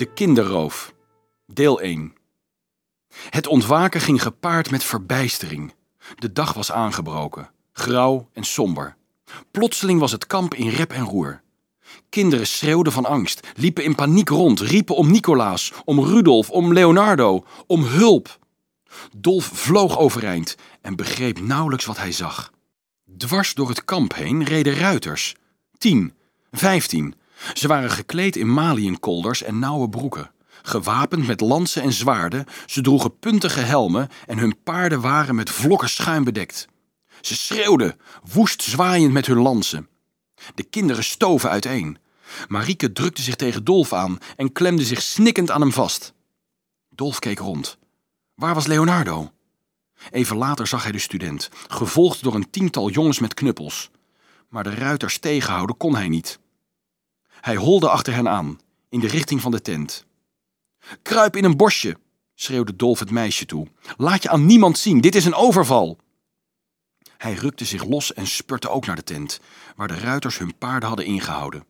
De kinderroof. Deel 1. Het ontwaken ging gepaard met verbijstering. De dag was aangebroken, grauw en somber. Plotseling was het kamp in rep en roer. Kinderen schreeuwden van angst, liepen in paniek rond, riepen om Nicolaas, om Rudolf, om Leonardo, om hulp. Dolf vloog overeind en begreep nauwelijks wat hij zag. Dwars door het kamp heen reden ruiters. Tien, vijftien. Ze waren gekleed in maliënkolders en nauwe broeken. Gewapend met lansen en zwaarden, ze droegen puntige helmen en hun paarden waren met vlokken schuim bedekt. Ze schreeuwden, woest zwaaiend met hun lansen. De kinderen stoven uiteen. Marieke drukte zich tegen Dolf aan en klemde zich snikkend aan hem vast. Dolf keek rond. Waar was Leonardo? Even later zag hij de student, gevolgd door een tiental jongens met knuppels. Maar de ruiters tegenhouden kon hij niet. Hij holde achter hen aan, in de richting van de tent. Kruip in een bosje, schreeuwde Dolf het meisje toe. Laat je aan niemand zien, dit is een overval. Hij rukte zich los en spurte ook naar de tent, waar de ruiters hun paarden hadden ingehouden.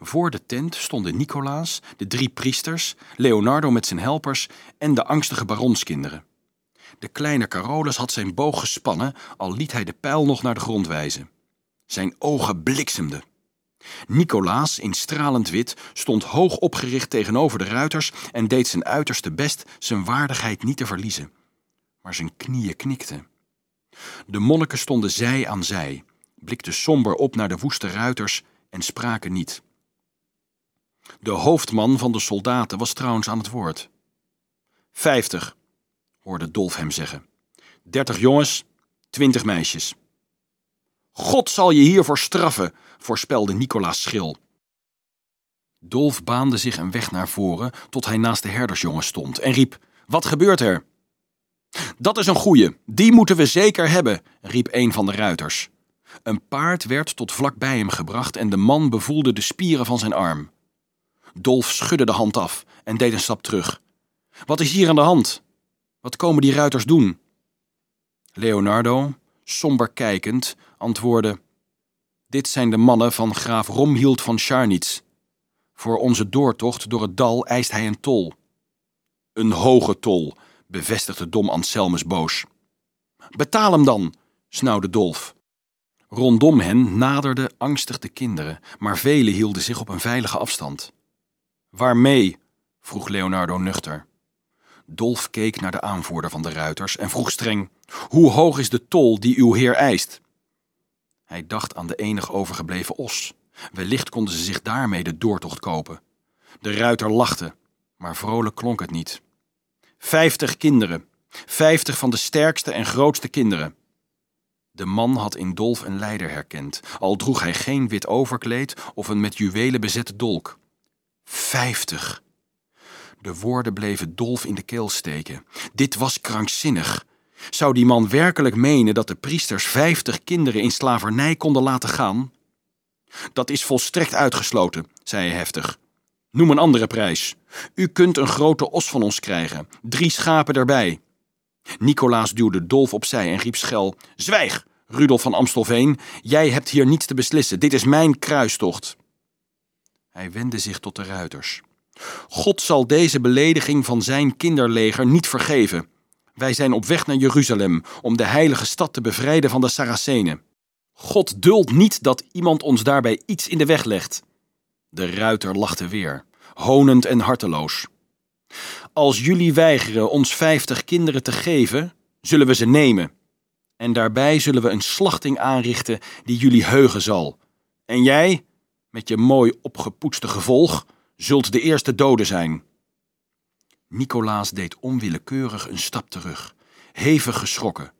Voor de tent stonden Nicolaas, de drie priesters, Leonardo met zijn helpers en de angstige baronskinderen. De kleine Carolus had zijn boog gespannen, al liet hij de pijl nog naar de grond wijzen. Zijn ogen bliksemden. Nicolaas, in stralend wit, stond hoog opgericht tegenover de ruiters en deed zijn uiterste best zijn waardigheid niet te verliezen. Maar zijn knieën knikten. De monniken stonden zij aan zij, blikten somber op naar de woeste ruiters en spraken niet. De hoofdman van de soldaten was trouwens aan het woord. Vijftig, hoorde Dolf hem zeggen. Dertig jongens, twintig meisjes. God zal je hiervoor straffen, voorspelde Nicolaas schril. Dolf baande zich een weg naar voren tot hij naast de herdersjongen stond en riep: Wat gebeurt er? Dat is een goeie, die moeten we zeker hebben, riep een van de ruiters. Een paard werd tot vlak bij hem gebracht en de man bevoelde de spieren van zijn arm. Dolf schudde de hand af en deed een stap terug. Wat is hier aan de hand? Wat komen die ruiters doen? Leonardo, somber kijkend, antwoordde: Dit zijn de mannen van graaf Romhild van Scharnitz. Voor onze doortocht door het dal eist hij een tol. Een hoge tol, bevestigde dom Anselmus boos. Betaal hem dan, snauwde Dolf. Rondom hen naderden angstig de kinderen, maar velen hielden zich op een veilige afstand. Waarmee? vroeg Leonardo nuchter. Dolf keek naar de aanvoerder van de ruiters en vroeg streng: Hoe hoog is de tol die uw heer eist? Hij dacht aan de enig overgebleven os. Wellicht konden ze zich daarmee de doortocht kopen. De ruiter lachte, maar vrolijk klonk het niet. Vijftig kinderen, vijftig van de sterkste en grootste kinderen. De man had in Dolf een leider herkend, al droeg hij geen wit overkleed of een met juwelen bezette dolk. Vijftig. De woorden bleven Dolf in de keel steken. Dit was krankzinnig. Zou die man werkelijk menen dat de priesters vijftig kinderen in slavernij konden laten gaan? Dat is volstrekt uitgesloten, zei hij heftig. Noem een andere prijs. U kunt een grote os van ons krijgen, drie schapen erbij. Nicolaas duwde Dolf opzij en riep schel: Zwijg, Rudolf van Amstelveen, jij hebt hier niets te beslissen. Dit is mijn kruistocht. Hij wendde zich tot de ruiters. God zal deze belediging van zijn kinderleger niet vergeven. Wij zijn op weg naar Jeruzalem om de heilige stad te bevrijden van de Saracenen. God duldt niet dat iemand ons daarbij iets in de weg legt. De ruiter lachte weer, honend en harteloos. Als jullie weigeren ons vijftig kinderen te geven, zullen we ze nemen. En daarbij zullen we een slachting aanrichten die jullie heugen zal. En jij, met je mooi opgepoetste gevolg, zult de eerste dode zijn. Nicolaas deed onwillekeurig een stap terug, hevig geschrokken.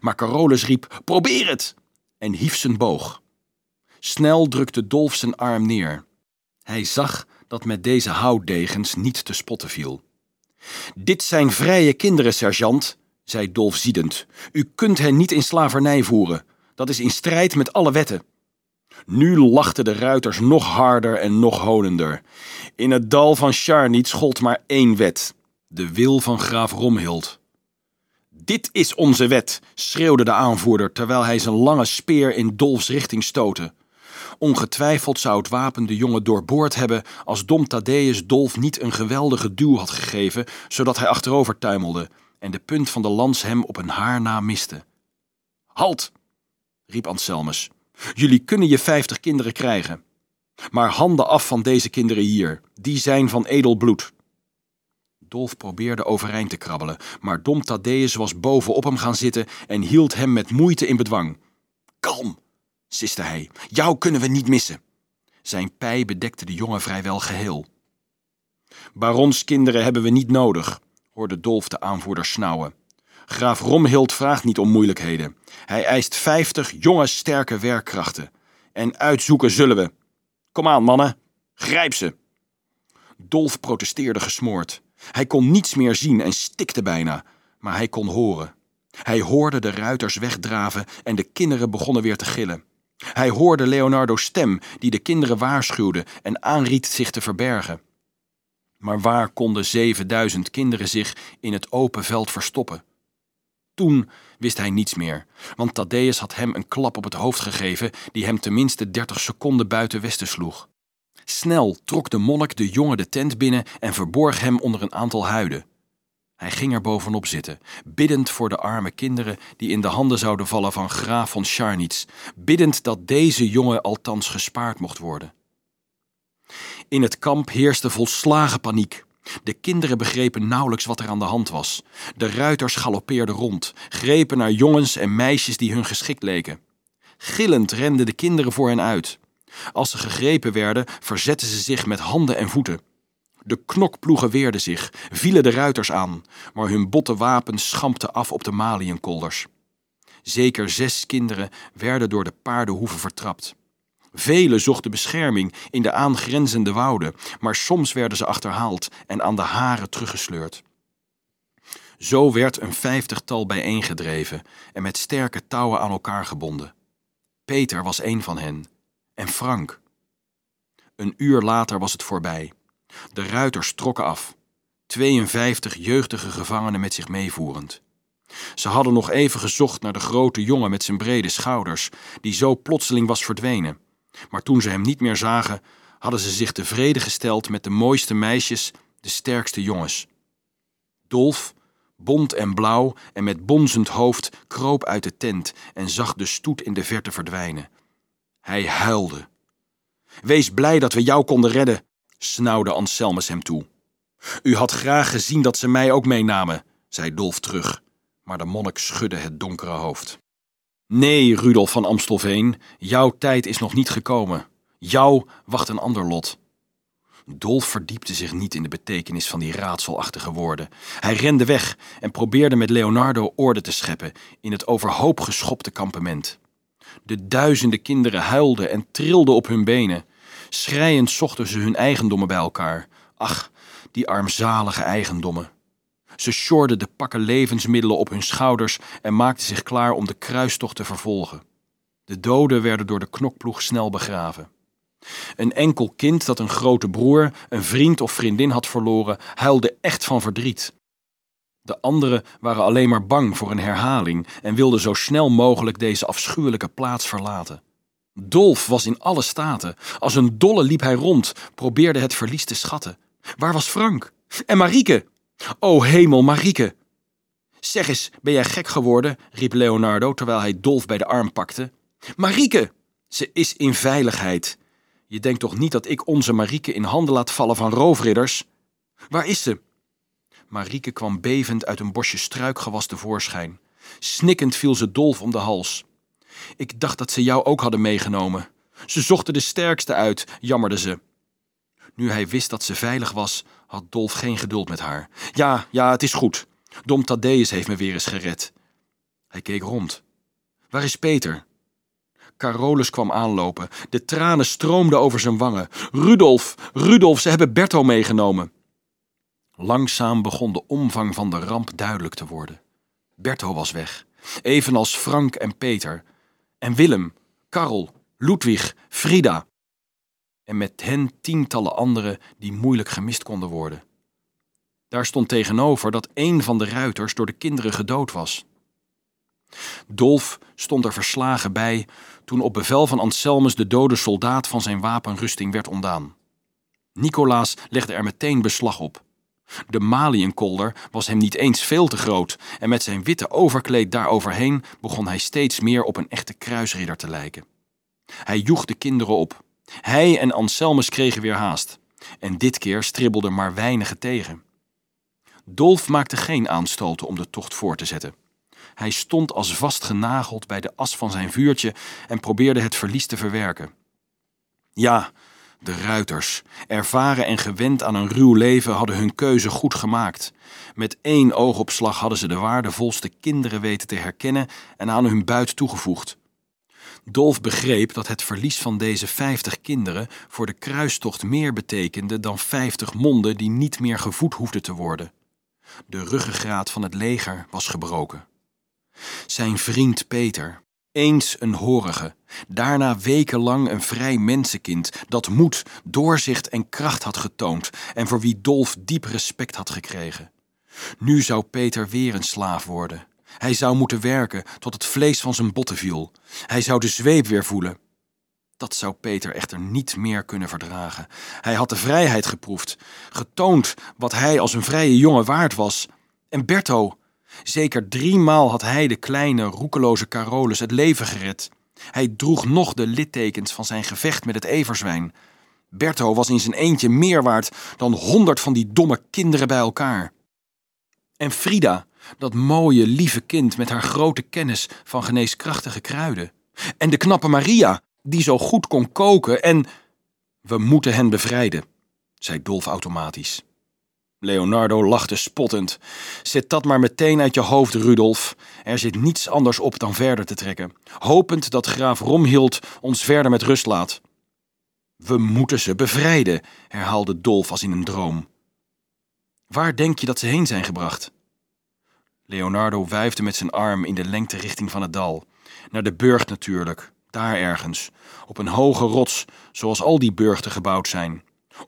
Maar Carolus riep: Probeer het! en hief zijn boog. Snel drukte Dolf zijn arm neer. Hij zag dat met deze houtdegens niet te spotten viel. Dit zijn vrije kinderen, sergeant, zei Dolf ziedend. U kunt hen niet in slavernij voeren. Dat is in strijd met alle wetten. Nu lachten de ruiters nog harder en nog honender. In het dal van Scharnitz gold maar één wet: de wil van graaf Romhild. Dit is onze wet, schreeuwde de aanvoerder terwijl hij zijn lange speer in Dolfs richting stootte. Ongetwijfeld zou het wapen de jongen doorboord hebben als Dom Thaddeus Dolf niet een geweldige duw had gegeven, zodat hij achterover tuimelde en de punt van de lans hem op een haar na miste. Halt! riep Anselmus. Jullie kunnen je vijftig kinderen krijgen. Maar handen af van deze kinderen hier, die zijn van edel bloed. Dolf probeerde overeind te krabbelen, maar Dom Thaddeus was bovenop hem gaan zitten en hield hem met moeite in bedwang. Kalm, siste hij, jou kunnen we niet missen. Zijn pij bedekte de jongen vrijwel geheel. Baronskinderen hebben we niet nodig, hoorde Dolf de aanvoerder snauwen. Graaf Romhild vraagt niet om moeilijkheden. Hij eist vijftig jonge, sterke werkkrachten. En uitzoeken zullen we. Kom aan, mannen, grijp ze. Dolf protesteerde gesmoord. Hij kon niets meer zien en stikte bijna, maar hij kon horen. Hij hoorde de ruiters wegdraven en de kinderen begonnen weer te gillen. Hij hoorde Leonardo's stem, die de kinderen waarschuwde en aanried zich te verbergen. Maar waar konden zevenduizend kinderen zich in het open veld verstoppen? Toen wist hij niets meer, want Thaddeus had hem een klap op het hoofd gegeven die hem tenminste dertig seconden buiten Westen sloeg. Snel trok de monnik de jongen de tent binnen en verborg hem onder een aantal huiden. Hij ging er bovenop zitten, biddend voor de arme kinderen die in de handen zouden vallen van graaf van Scharnitz, biddend dat deze jongen althans gespaard mocht worden. In het kamp heerste volslagen paniek. De kinderen begrepen nauwelijks wat er aan de hand was. De ruiters galoppeerden rond, grepen naar jongens en meisjes die hun geschikt leken. Gillend renden de kinderen voor hen uit. Als ze gegrepen werden, verzetten ze zich met handen en voeten. De knokploegen weerden zich, vielen de ruiters aan, maar hun botte wapens schampten af op de maliënkolders. Zeker zes kinderen werden door de paardenhoeven vertrapt. Velen zochten bescherming in de aangrenzende wouden, maar soms werden ze achterhaald en aan de haren teruggesleurd. Zo werd een vijftigtal bijeengedreven en met sterke touwen aan elkaar gebonden. Peter was een van hen, en Frank. Een uur later was het voorbij. De ruiters trokken af, 52 jeugdige gevangenen met zich meevoerend. Ze hadden nog even gezocht naar de grote jongen met zijn brede schouders, die zo plotseling was verdwenen. Maar toen ze hem niet meer zagen, hadden ze zich tevreden gesteld met de mooiste meisjes, de sterkste jongens. Dolf, bont en blauw en met bonzend hoofd, kroop uit de tent en zag de stoet in de verte verdwijnen. Hij huilde. Wees blij dat we jou konden redden, snauwde Anselmus hem toe. U had graag gezien dat ze mij ook meenamen, zei Dolf terug, maar de monnik schudde het donkere hoofd. Nee, Rudolf van Amstelveen, jouw tijd is nog niet gekomen. Jou wacht een ander lot. Dolf verdiepte zich niet in de betekenis van die raadselachtige woorden. Hij rende weg en probeerde met Leonardo orde te scheppen in het overhoop geschopte kampement. De duizenden kinderen huilden en trilden op hun benen. Schreiend zochten ze hun eigendommen bij elkaar. Ach, die armzalige eigendommen. Ze sjorden de pakken levensmiddelen op hun schouders en maakten zich klaar om de kruistocht te vervolgen. De doden werden door de knokploeg snel begraven. Een enkel kind dat een grote broer, een vriend of vriendin had verloren, huilde echt van verdriet. De anderen waren alleen maar bang voor een herhaling en wilden zo snel mogelijk deze afschuwelijke plaats verlaten. Dolf was in alle staten. Als een dolle liep hij rond, probeerde het verlies te schatten. Waar was Frank? En Marieke? O hemel, Marieke! Zeg eens, ben jij gek geworden? riep Leonardo terwijl hij Dolf bij de arm pakte. Marieke! Ze is in veiligheid. Je denkt toch niet dat ik onze Marieke in handen laat vallen van roofridders? Waar is ze? Marieke kwam bevend uit een bosje struikgewas tevoorschijn. Snikkend viel ze Dolf om de hals. Ik dacht dat ze jou ook hadden meegenomen. Ze zochten de sterkste uit, jammerde ze. Nu hij wist dat ze veilig was, had Dolf geen geduld met haar. Ja, ja, het is goed. Dom Thaddeus heeft me weer eens gered. Hij keek rond. Waar is Peter? Carolus kwam aanlopen. De tranen stroomden over zijn wangen. Rudolf, Rudolf, ze hebben Berto meegenomen. Langzaam begon de omvang van de ramp duidelijk te worden. Berto was weg, evenals Frank en Peter. En Willem, Karel, Ludwig, Frida. En met hen tientallen anderen die moeilijk gemist konden worden. Daar stond tegenover dat een van de ruiters door de kinderen gedood was. Dolf stond er verslagen bij toen op bevel van Anselmus de dode soldaat van zijn wapenrusting werd ontdaan. Nicolaas legde er meteen beslag op. De maliënkolder was hem niet eens veel te groot en met zijn witte overkleed daaroverheen begon hij steeds meer op een echte kruisridder te lijken. Hij joeg de kinderen op. Hij en Anselmus kregen weer haast. En dit keer stribbelden maar weinigen tegen. Dolf maakte geen aanstoten om de tocht voor te zetten. Hij stond als vastgenageld bij de as van zijn vuurtje en probeerde het verlies te verwerken. Ja, de ruiters, ervaren en gewend aan een ruw leven, hadden hun keuze goed gemaakt. Met één oogopslag hadden ze de waardevolste kinderen weten te herkennen en aan hun buit toegevoegd. Dolf begreep dat het verlies van deze vijftig kinderen voor de kruistocht meer betekende dan vijftig monden die niet meer gevoed hoefden te worden. De ruggengraat van het leger was gebroken. Zijn vriend Peter, eens een horige, daarna wekenlang een vrij mensenkind dat moed, doorzicht en kracht had getoond en voor wie Dolf diep respect had gekregen. Nu zou Peter weer een slaaf worden. Hij zou moeten werken tot het vlees van zijn botten viel. Hij zou de zweep weer voelen. Dat zou Peter echter niet meer kunnen verdragen. Hij had de vrijheid geproefd, getoond wat hij als een vrije jongen waard was. En Berto, zeker driemaal had hij de kleine, roekeloze Carolus het leven gered. Hij droeg nog de littekens van zijn gevecht met het everzwijn. Berto was in zijn eentje meer waard dan honderd van die domme kinderen bij elkaar. En Frida, dat mooie, lieve kind met haar grote kennis van geneeskrachtige kruiden. En de knappe Maria, die zo goed kon koken en... We moeten hen bevrijden, zei Dolf automatisch. Leonardo lachte spottend. Zet dat maar meteen uit je hoofd, Rudolf. Er zit niets anders op dan verder te trekken, hopend dat graaf Romhild ons verder met rust laat. We moeten ze bevrijden, herhaalde Dolf als in een droom. Waar denk je dat ze heen zijn gebracht? Leonardo wuifde met zijn arm in de lengte richting van het dal. Naar de burcht natuurlijk, daar ergens, op een hoge rots, zoals al die burchten gebouwd zijn.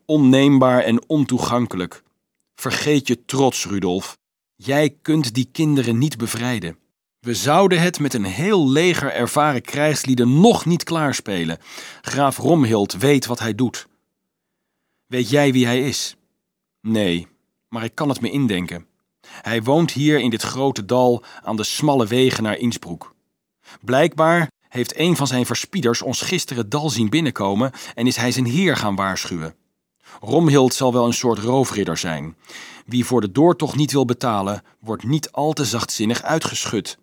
Onneembaar en ontoegankelijk. Vergeet je trots, Rudolf. Jij kunt die kinderen niet bevrijden. We zouden het met een heel leger ervaren krijgslieden nog niet klaarspelen. Graaf Romhild weet wat hij doet. Weet jij wie hij is? Nee, maar ik kan het me indenken. Hij woont hier in dit grote dal aan de smalle wegen naar Innsbruck. Blijkbaar heeft een van zijn verspieders ons gisteren dal zien binnenkomen en is hij zijn heer gaan waarschuwen. Romhild zal wel een soort roofridder zijn. Wie voor de doortocht niet wil betalen, wordt niet al te zachtzinnig uitgeschud.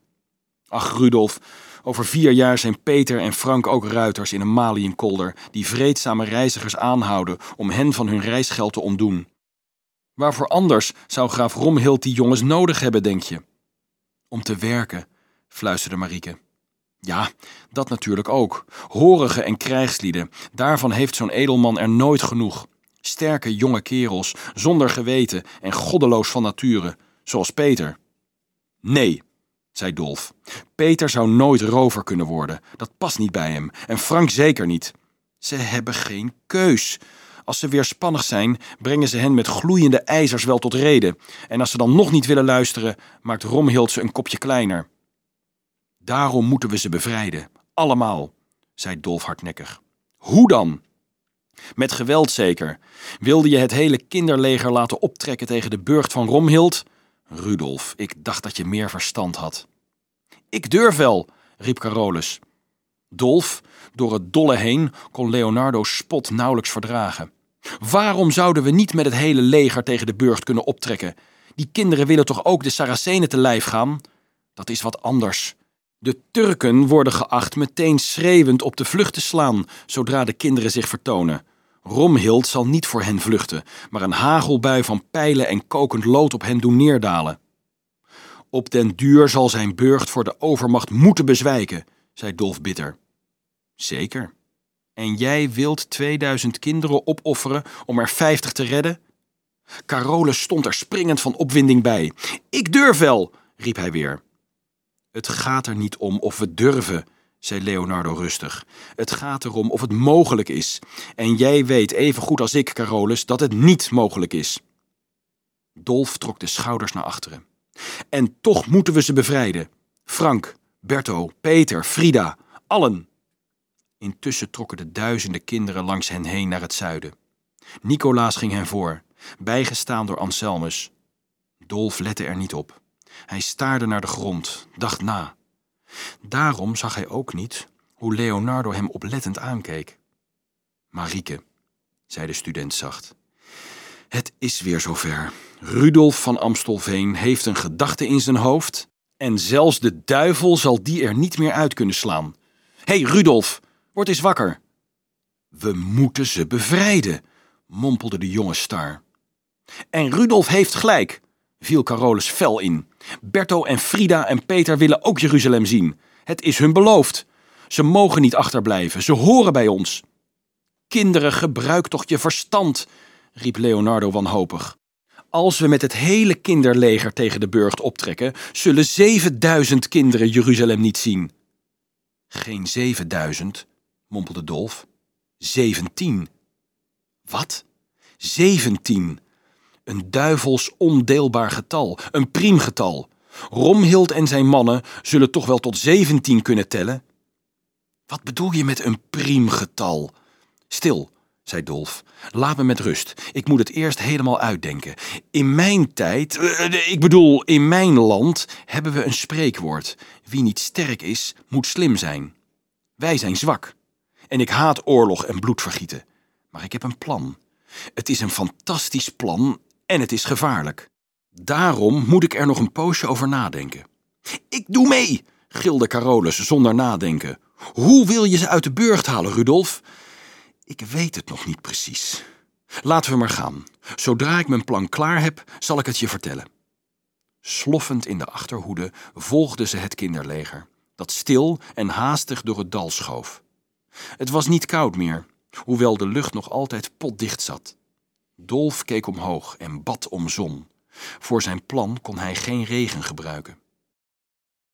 Ach, Rudolf, over vier jaar zijn Peter en Frank ook ruiters in een maliënkolder die vreedzame reizigers aanhouden om hen van hun reisgeld te ontdoen. Waarvoor anders zou graaf Romhild die jongens nodig hebben, denk je? Om te werken, fluisterde Marieke. Ja, dat natuurlijk ook. Horige en krijgslieden, daarvan heeft zo'n edelman er nooit genoeg. Sterke jonge kerels, zonder geweten en goddeloos van nature, zoals Peter. Nee, zei Dolf. Peter zou nooit rover kunnen worden. Dat past niet bij hem. En Frank zeker niet. Ze hebben geen keus. Als ze weerspannig zijn, brengen ze hen met gloeiende ijzers wel tot reden. En als ze dan nog niet willen luisteren, maakt Romhild ze een kopje kleiner. Daarom moeten we ze bevrijden. Allemaal, zei Dolf hardnekkig. Hoe dan? Met geweld zeker. Wilde je het hele kinderleger laten optrekken tegen de burcht van Romhild? Rudolf, ik dacht dat je meer verstand had. Ik durf wel, riep Carolus. Dolf, door het dolle heen, kon Leonardo's spot nauwelijks verdragen. Waarom zouden we niet met het hele leger tegen de burcht kunnen optrekken? Die kinderen willen toch ook de Saracenen te lijf gaan? Dat is wat anders. De Turken worden geacht meteen schreeuwend op de vlucht te slaan zodra de kinderen zich vertonen. Romhild zal niet voor hen vluchten, maar een hagelbui van pijlen en kokend lood op hen doen neerdalen. Op den duur zal zijn burcht voor de overmacht moeten bezwijken, zei Dolf bitter. Zeker. En jij wilt 2000 kinderen opofferen om er 50 te redden? Carolus stond er springend van opwinding bij. Ik durf wel, riep hij weer. Het gaat er niet om of we durven, zei Leonardo rustig. Het gaat erom of het mogelijk is. En jij weet even goed als ik, Carolus, dat het niet mogelijk is. Dolf trok de schouders naar achteren. En toch moeten we ze bevrijden. Frank, Berto, Peter, Frida, allen. Intussen trokken de duizenden kinderen langs hen heen naar het zuiden. Nicolaas ging hen voor, bijgestaan door Anselmus. Dolf lette er niet op. Hij staarde naar de grond, dacht na. Daarom zag hij ook niet hoe Leonardo hem oplettend aankeek. Marieke, zei de student zacht. Het is weer zover. Rudolf van Amstelveen heeft een gedachte in zijn hoofd en zelfs de duivel zal die er niet meer uit kunnen slaan. Hé, hey, Rudolf, word eens wakker. We moeten ze bevrijden, mompelde de jonge star. En Rudolf heeft gelijk, viel Carolus fel in. Berto en Frida en Peter willen ook Jeruzalem zien. Het is hun beloofd. Ze mogen niet achterblijven, ze horen bij ons. Kinderen, gebruik toch je verstand, riep Leonardo wanhopig. Als we met het hele kinderleger tegen de burcht optrekken, zullen 7000 kinderen Jeruzalem niet zien. Geen 7000, mompelde Dolf. Zeventien. Wat? Zeventien. Een duivels ondeelbaar getal, een priemgetal. Romhild en zijn mannen zullen toch wel tot zeventien kunnen tellen? Wat bedoel je met een priemgetal? Stil, zei Dolf. Laat me met rust. Ik moet het eerst helemaal uitdenken. In mijn tijd, uh, ik bedoel, in mijn land, hebben we een spreekwoord. Wie niet sterk is, moet slim zijn. Wij zijn zwak. En ik haat oorlog en bloedvergieten. Maar ik heb een plan. Het is een fantastisch plan en het is gevaarlijk. Daarom moet ik er nog een poosje over nadenken. Ik doe mee, gilde Carolus zonder nadenken. Hoe wil je ze uit de burcht halen, Rudolf? Ik weet het nog niet precies. Laten we maar gaan. Zodra ik mijn plan klaar heb, zal ik het je vertellen. Sloffend in de achterhoede volgden ze het kinderleger, dat stil en haastig door het dal schoof. Het was niet koud meer, hoewel de lucht nog altijd potdicht zat. Dolf keek omhoog en bad om zon. Voor zijn plan kon hij geen regen gebruiken.